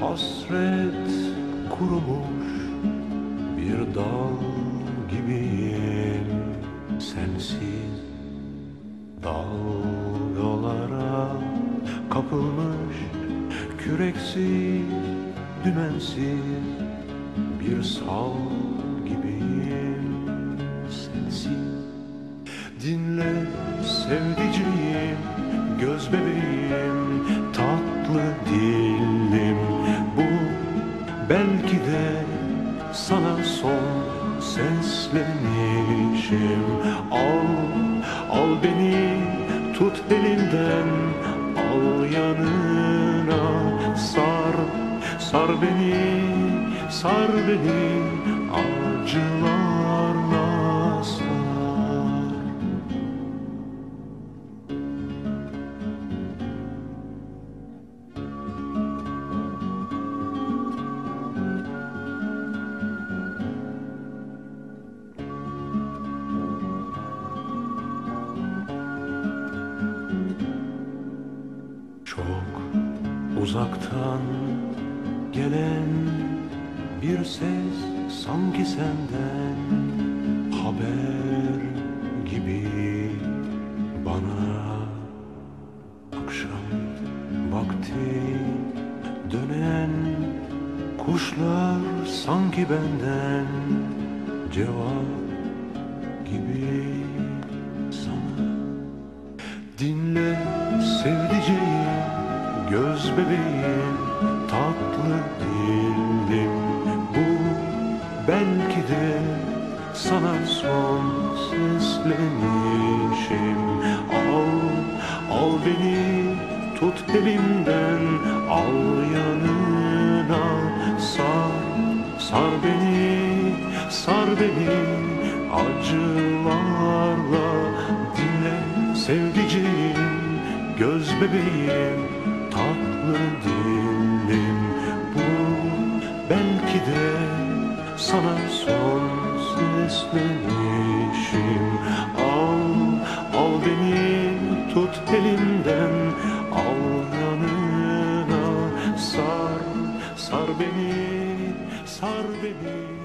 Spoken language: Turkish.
Hasret kurumuş bir dal gibiyim. Sensiz Dalgalara kapılmış küreksiz dümensiz bir sal gibiyim. Sensiz Dinle sevdiceğim, göz bebeğim, seslenişim Al, al beni, tut elimden, al yanına. Sar, sar beni, sar beni acılarla Çok uzaktan gelen bir ses sanki senden haber gibi bana akşam vakti dönen kuşlar sanki benden cevap gibi sana. Dinle göz bebeğim, tatlı dilim Bu belki de sana son seslenişim. Al, al beni, tut elimden, al yanına Sar, sar beni, sar beni. Acılarla Dinle sevdiceğim, göz bebeğim, tatlı dilim. Bu belki de sana son seslenişim. Al, al beni, tut elimden, al yanına Sar, sar beni, sar beni